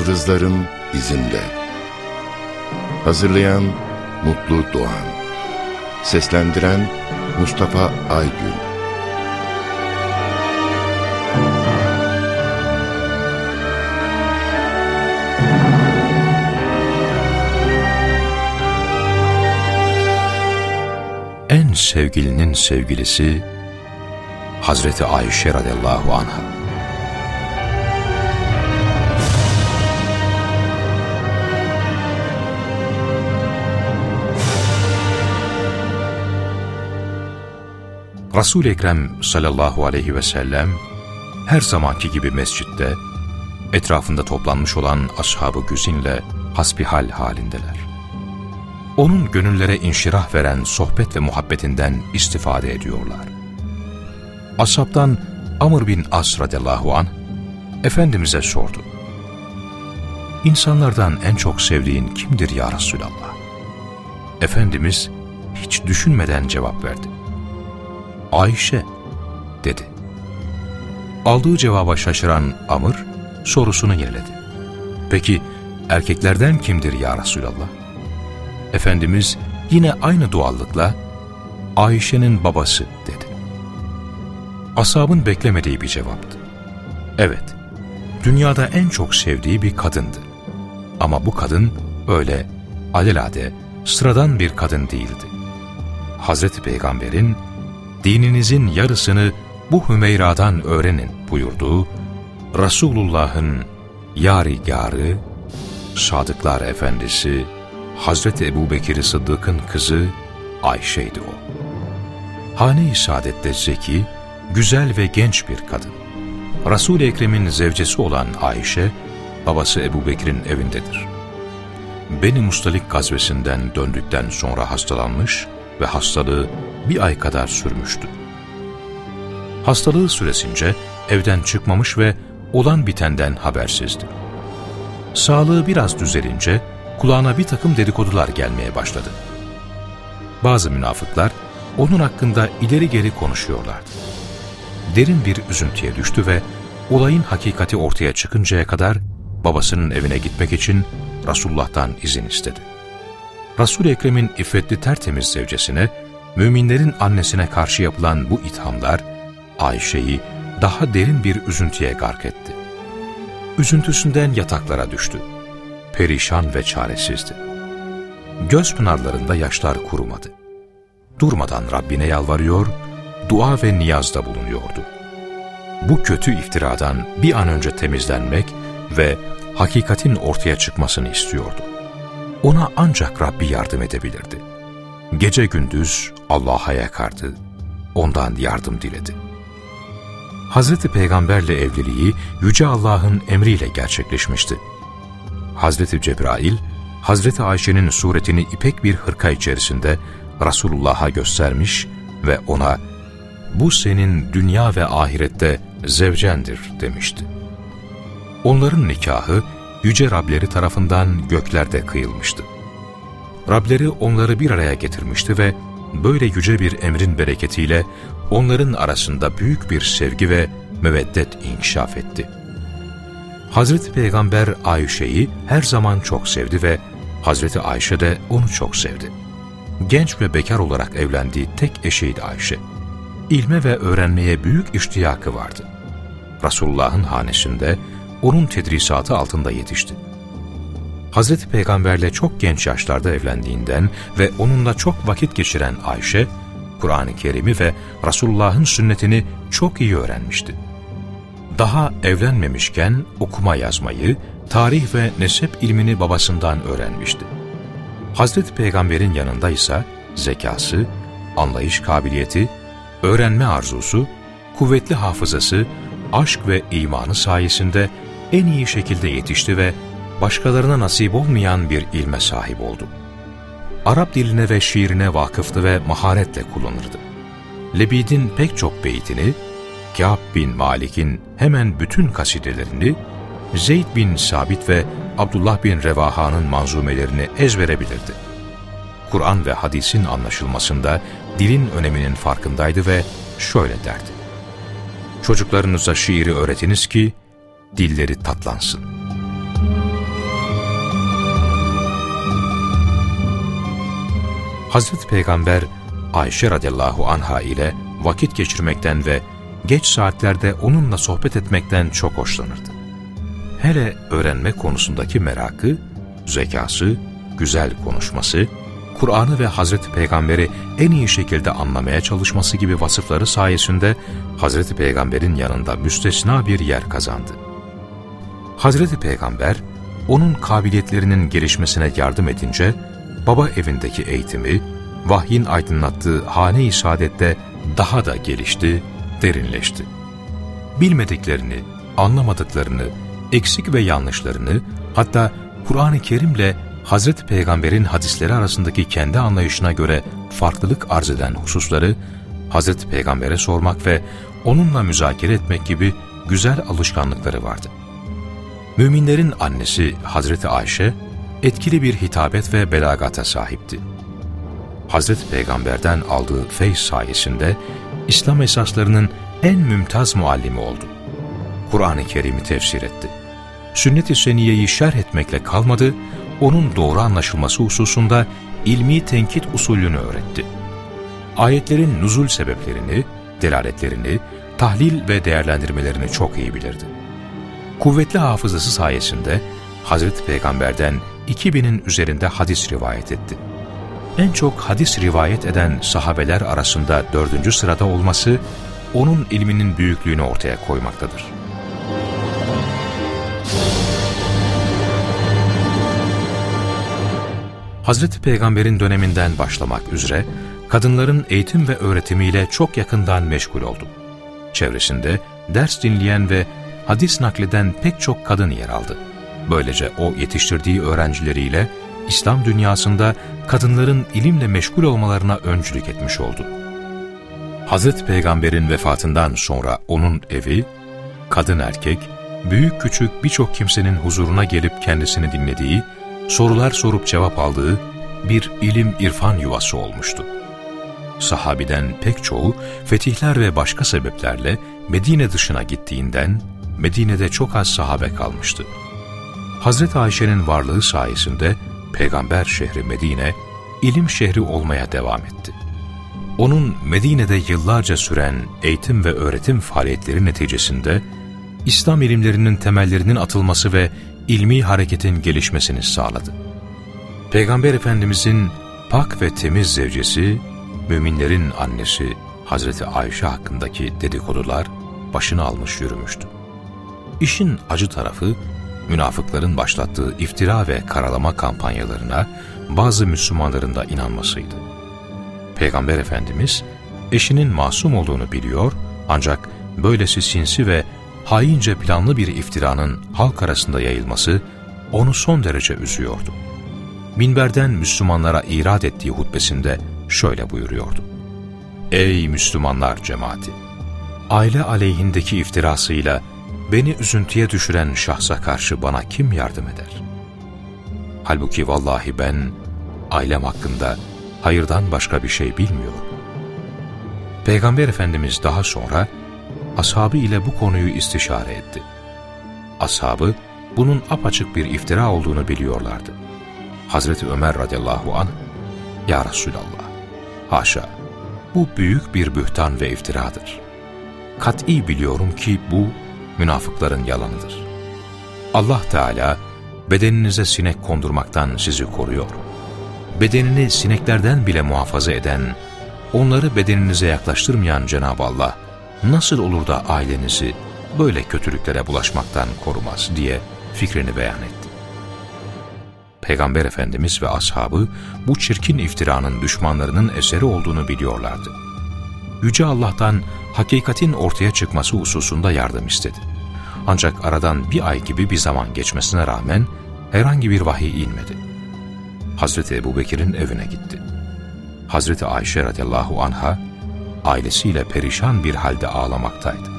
Yıldızların izinde. Hazırlayan Mutlu Doğan. Seslendiren Mustafa Aygün. En sevgilinin sevgilisi Hazreti Ayşe radıyallahu anh'a. Resul-i Ekrem sallallahu aleyhi ve sellem her zamanki gibi mescitte etrafında toplanmış olan ashab-ı güzinle hasbihal halindeler. Onun gönüllere inşirah veren sohbet ve muhabbetinden istifade ediyorlar. Ashabtan Amr bin As radıyallahu an Efendimiz'e sordu. İnsanlardan en çok sevdiğin kimdir ya Resulallah? Efendimiz hiç düşünmeden cevap verdi. Ayşe dedi. Aldığı cevaba şaşıran Amr sorusunu yeniledi. Peki erkeklerden kimdir ya Resulallah? Efendimiz yine aynı doğallıkla Ayşe'nin babası dedi. Asabın beklemediği bir cevaptı. Evet, dünyada en çok sevdiği bir kadındı. Ama bu kadın öyle alelade, sıradan bir kadın değildi. Hazreti Peygamber'in dininizin yarısını bu Hümeyra'dan öğrenin buyurduğu Resulullah'ın yarigarı, Sadıklar Efendisi, Hazreti Ebu Bekir Sıddık'ın kızı Ayşe'ydi o. Hane-i Saadet'te zeki, güzel ve genç bir kadın. Resul-i Ekrem'in zevcesi olan Ayşe, babası Ebu Bekir'in evindedir. Beni Mustalik gazvesinden döndükten sonra hastalanmış ve hastalığı bir ay kadar sürmüştü. Hastalığı süresince evden çıkmamış ve olan bitenden habersizdi. Sağlığı biraz düzelince kulağına bir takım dedikodular gelmeye başladı. Bazı münafıklar onun hakkında ileri geri konuşuyorlardı. Derin bir üzüntüye düştü ve olayın hakikati ortaya çıkıncaya kadar babasının evine gitmek için Resulullah'tan izin istedi. Resul-i Ekrem'in iffetli tertemiz zevcesine müminlerin annesine karşı yapılan bu ithamlar Ayşe'yi daha derin bir üzüntüye gark etti. Üzüntüsünden yataklara düştü. Perişan ve çaresizdi. Göz pınarlarında yaşlar kurumadı. Durmadan Rabbine yalvarıyor, dua ve niyazda bulunuyordu. Bu kötü iftiradan bir an önce temizlenmek ve hakikatin ortaya çıkmasını istiyordu. Ona ancak Rabbi yardım edebilirdi. Gece gündüz Allah'a yakardı, ondan yardım diledi. Hazreti Peygamberle evliliği Yüce Allah'ın emriyle gerçekleşmişti. Hazreti Cebrail, Hazreti Ayşe'nin suretini ipek bir hırka içerisinde Resulullah'a göstermiş ve ona bu senin dünya ve ahirette zevcendir demişti. Onların nikahı Yüce Rableri tarafından göklerde kıyılmıştı. Rableri onları bir araya getirmişti ve böyle yüce bir emrin bereketiyle onların arasında büyük bir sevgi ve müveddet inkişaf etti. Hazreti Peygamber Ayşe'yi her zaman çok sevdi ve Hazreti Ayşe de onu çok sevdi. Genç ve bekar olarak evlendiği tek eşiydi Ayşe. İlme ve öğrenmeye büyük iştiyakı vardı. Resulullah'ın hanesinde onun tedrisatı altında yetişti. Hazreti Peygamberle çok genç yaşlarda evlendiğinden ve onunla çok vakit geçiren Ayşe, Kur'an-ı Kerim'i ve Resulullah'ın sünnetini çok iyi öğrenmişti. Daha evlenmemişken okuma yazmayı, tarih ve nesep ilmini babasından öğrenmişti. Hazreti Peygamber'in yanında ise zekası, anlayış kabiliyeti, öğrenme arzusu, kuvvetli hafızası, aşk ve imanı sayesinde en iyi şekilde yetişti ve başkalarına nasip olmayan bir ilme sahip oldu. Arap diline ve şiirine vakıftı ve maharetle kullanırdı. Lebid'in pek çok beytini, Kâb bin Malik'in hemen bütün kasidelerini, Zeyd bin Sabit ve Abdullah bin Revaha'nın manzumelerini ezberebilirdi. Kur'an ve hadisin anlaşılmasında dilin öneminin farkındaydı ve şöyle derdi. Çocuklarınıza şiiri öğretiniz ki dilleri tatlansın. Hazreti Peygamber Ayşe radıyallahu anha ile vakit geçirmekten ve geç saatlerde onunla sohbet etmekten çok hoşlanırdı. Hele öğrenme konusundaki merakı, zekası, güzel konuşması, Kur'an'ı ve Hazreti Peygamber'i en iyi şekilde anlamaya çalışması gibi vasıfları sayesinde Hazreti Peygamber'in yanında müstesna bir yer kazandı. Hazreti Peygamber, onun kabiliyetlerinin gelişmesine yardım edince, baba evindeki eğitimi, vahyin aydınlattığı hane-i saadette daha da gelişti, derinleşti. Bilmediklerini, anlamadıklarını, eksik ve yanlışlarını, hatta Kur'an-ı Kerim'le Hazreti Peygamber'in hadisleri arasındaki kendi anlayışına göre farklılık arz eden hususları Hazreti Peygamber'e sormak ve onunla müzakere etmek gibi güzel alışkanlıkları vardı. Müminlerin annesi Hazreti Ayşe, etkili bir hitabet ve belagata sahipti. Hazreti Peygamber'den aldığı feyz sayesinde İslam esaslarının en mümtaz muallimi oldu. Kur'an-ı Kerim'i tefsir etti. Sünnet-i Seniye'yi şerh etmekle kalmadı, onun doğru anlaşılması hususunda ilmi tenkit usulünü öğretti. Ayetlerin nuzul sebeplerini, delaletlerini, tahlil ve değerlendirmelerini çok iyi bilirdi. Kuvvetli hafızası sayesinde Hazreti Peygamber'den 2000'in üzerinde hadis rivayet etti. En çok hadis rivayet eden sahabeler arasında dördüncü sırada olması, onun ilminin büyüklüğünü ortaya koymaktadır. Hazreti Peygamber'in döneminden başlamak üzere kadınların eğitim ve öğretimiyle çok yakından meşgul oldu. Çevresinde ders dinleyen ve hadis nakleden pek çok kadın yer aldı. Böylece o yetiştirdiği öğrencileriyle İslam dünyasında kadınların ilimle meşgul olmalarına öncülük etmiş oldu. Hazreti Peygamber'in vefatından sonra onun evi, kadın erkek, büyük küçük birçok kimsenin huzuruna gelip kendisini dinlediği sorular sorup cevap aldığı bir ilim irfan yuvası olmuştu. Sahabiden pek çoğu fetihler ve başka sebeplerle Medine dışına gittiğinden Medine'de çok az sahabe kalmıştı. Hazreti Ayşe'nin varlığı sayesinde peygamber şehri Medine ilim şehri olmaya devam etti. Onun Medine'de yıllarca süren eğitim ve öğretim faaliyetleri neticesinde İslam ilimlerinin temellerinin atılması ve ilmi hareketin gelişmesini sağladı. Peygamber Efendimizin pak ve temiz zevcesi, müminlerin annesi Hazreti Ayşe hakkındaki dedikodular başını almış yürümüştü. İşin acı tarafı, münafıkların başlattığı iftira ve karalama kampanyalarına bazı Müslümanların da inanmasıydı. Peygamber Efendimiz, eşinin masum olduğunu biliyor ancak böylesi sinsi ve haince planlı bir iftiranın halk arasında yayılması onu son derece üzüyordu. Minberden Müslümanlara irad ettiği hutbesinde şöyle buyuruyordu. Ey Müslümanlar cemaati! Aile aleyhindeki iftirasıyla beni üzüntüye düşüren şahsa karşı bana kim yardım eder? Halbuki vallahi ben ailem hakkında hayırdan başka bir şey bilmiyorum. Peygamber Efendimiz daha sonra ashabı ile bu konuyu istişare etti. Ashabı bunun apaçık bir iftira olduğunu biliyorlardı. Hazreti Ömer radıyallahu anh, Ya Resulallah, haşa, bu büyük bir bühtan ve iftiradır. Kat'i biliyorum ki bu münafıkların yalanıdır. Allah Teala bedeninize sinek kondurmaktan sizi koruyor. Bedenini sineklerden bile muhafaza eden, onları bedeninize yaklaştırmayan Cenab-ı Allah, nasıl olur da ailenizi böyle kötülüklere bulaşmaktan korumaz diye fikrini beyan etti. Peygamber Efendimiz ve ashabı bu çirkin iftiranın düşmanlarının eseri olduğunu biliyorlardı. Yüce Allah'tan hakikatin ortaya çıkması hususunda yardım istedi. Ancak aradan bir ay gibi bir zaman geçmesine rağmen herhangi bir vahiy inmedi. Hazreti Ebu Bekir'in evine gitti. Hazreti Ayşe radıyallahu anha ailesiyle perişan bir halde ağlamaktaydı.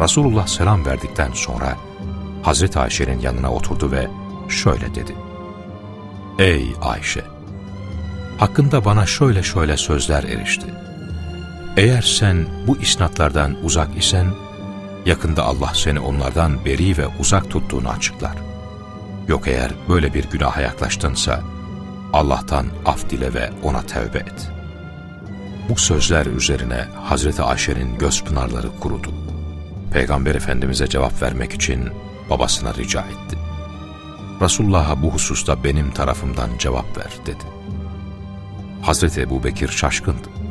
Resulullah selam verdikten sonra Hazreti Ayşe'nin yanına oturdu ve şöyle dedi. Ey Ayşe! Hakkında bana şöyle şöyle sözler erişti. Eğer sen bu isnatlardan uzak isen, yakında Allah seni onlardan beri ve uzak tuttuğunu açıklar. Yok eğer böyle bir günaha yaklaştınsa, Allah'tan af dile ve ona tevbe et. Bu sözler üzerine Hazreti Ayşe'nin göz pınarları kurudu. Peygamber Efendimiz'e cevap vermek için babasına rica etti. Resulullah'a bu hususta benim tarafımdan cevap ver dedi. Hazreti Ebu Bekir şaşkındı.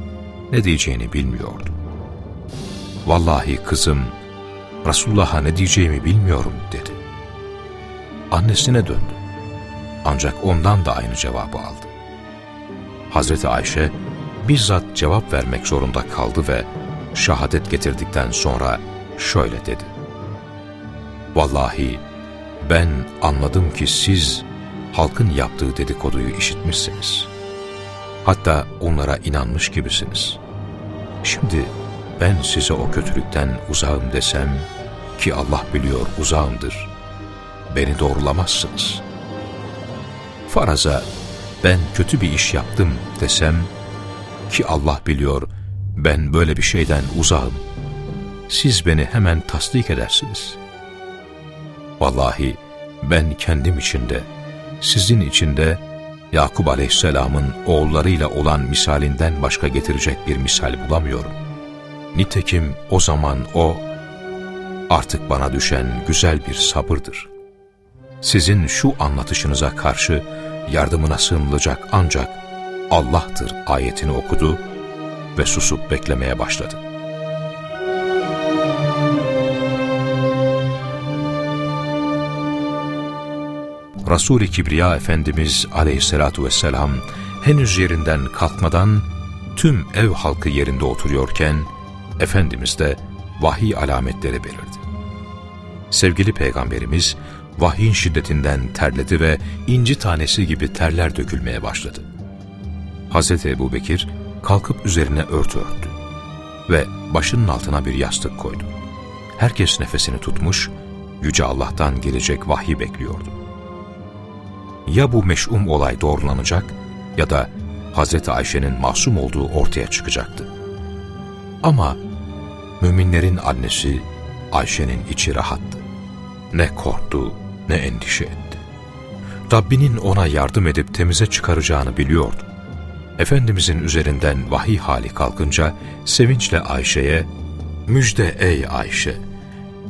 Ne diyeceğini bilmiyordu. Vallahi kızım, Resulullah'a ne diyeceğimi bilmiyorum dedi. Annesine döndü. Ancak ondan da aynı cevabı aldı. Hazreti Ayşe bizzat cevap vermek zorunda kaldı ve şahadet getirdikten sonra şöyle dedi. Vallahi ben anladım ki siz halkın yaptığı dedikoduyu işitmişsiniz. Hatta onlara inanmış gibisiniz. Şimdi ben size o kötülükten uzağım desem ki Allah biliyor uzağımdır. Beni doğrulamazsınız. Faraza ben kötü bir iş yaptım desem ki Allah biliyor ben böyle bir şeyden uzağım. Siz beni hemen tasdik edersiniz. Vallahi ben kendim içinde, sizin içinde Yakup Aleyhisselam'ın oğullarıyla olan misalinden başka getirecek bir misal bulamıyorum. Nitekim o zaman o, artık bana düşen güzel bir sabırdır. Sizin şu anlatışınıza karşı yardımına sığınılacak ancak Allah'tır ayetini okudu ve susup beklemeye başladı. Resul-i Kibriya Efendimiz aleyhissalatu vesselam henüz yerinden kalkmadan tüm ev halkı yerinde oturuyorken Efendimiz de vahiy alametleri belirdi. Sevgili Peygamberimiz vahyin şiddetinden terledi ve inci tanesi gibi terler dökülmeye başladı. Hz. Ebu Bekir kalkıp üzerine örtü örttü ve başının altına bir yastık koydu. Herkes nefesini tutmuş, Yüce Allah'tan gelecek vahyi bekliyordu. Ya bu meş'um olay doğrulanacak ya da Hz. Ayşe'nin masum olduğu ortaya çıkacaktı. Ama müminlerin annesi Ayşe'nin içi rahattı. Ne korktu ne endişe etti. Rabbinin ona yardım edip temize çıkaracağını biliyordu. Efendimizin üzerinden vahiy hali kalkınca sevinçle Ayşe'ye ''Müjde ey Ayşe,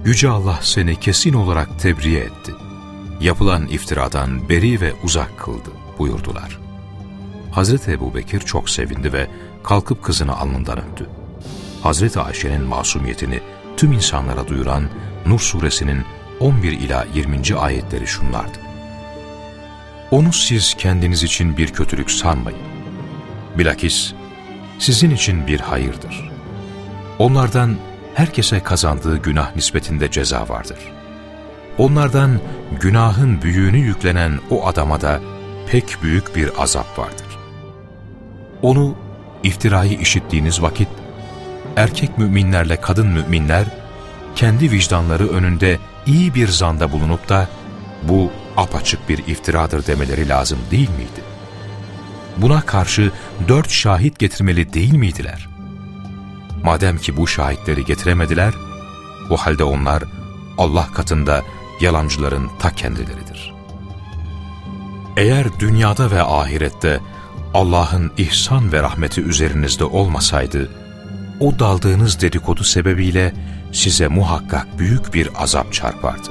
Yüce Allah seni kesin olarak tebriğe etti. Yapılan iftiradan beri ve uzak kıldı.'' buyurdular. Hazreti Ebu Bekir çok sevindi ve kalkıp kızını alnından öptü. Hazreti Ayşe'nin masumiyetini tüm insanlara duyuran Nur suresinin 11 ila 20. ayetleri şunlardı. Onu siz kendiniz için bir kötülük sanmayın. Bilakis sizin için bir hayırdır. Onlardan herkese kazandığı günah nispetinde ceza vardır. Onlardan günahın büyüğünü yüklenen o adama da pek büyük bir azap vardır. Onu iftirayı işittiğiniz vakit erkek müminlerle kadın müminler kendi vicdanları önünde iyi bir zanda bulunup da bu apaçık bir iftiradır demeleri lazım değil miydi? Buna karşı dört şahit getirmeli değil miydiler? Madem ki bu şahitleri getiremediler, o halde onlar Allah katında yalancıların ta kendileridir. Eğer dünyada ve ahirette Allah'ın ihsan ve rahmeti üzerinizde olmasaydı, o daldığınız dedikodu sebebiyle size muhakkak büyük bir azap çarpardı.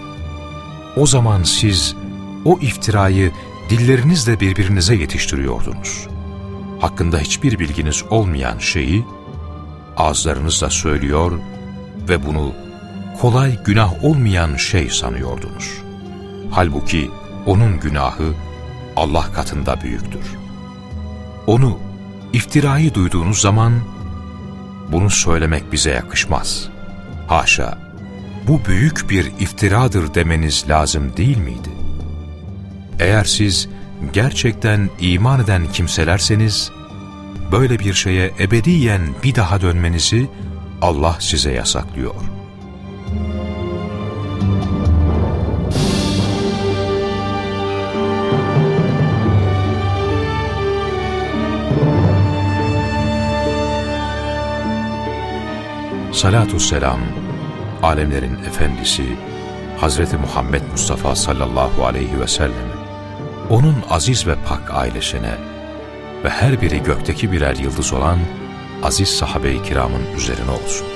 O zaman siz o iftirayı dillerinizle birbirinize yetiştiriyordunuz. Hakkında hiçbir bilginiz olmayan şeyi ağızlarınızla söylüyor ve bunu kolay günah olmayan şey sanıyordunuz. Halbuki onun günahı Allah katında büyüktür. Onu, iftirayı duyduğunuz zaman bunu söylemek bize yakışmaz. Haşa, bu büyük bir iftiradır demeniz lazım değil miydi? Eğer siz gerçekten iman eden kimselerseniz, böyle bir şeye ebediyen bir daha dönmenizi Allah size yasaklıyor. Salatü selam, alemlerin efendisi Hazreti Muhammed Mustafa sallallahu aleyhi ve sellem onun aziz ve pak ailesine ve her biri gökteki birer yıldız olan aziz sahabe-i kiramın üzerine olsun.